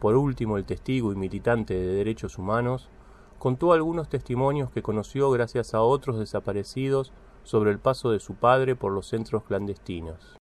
Por último, el testigo y militante de derechos humanos contó algunos testimonios que conoció gracias a otros desaparecidos sobre el paso de su padre por los centros clandestinos.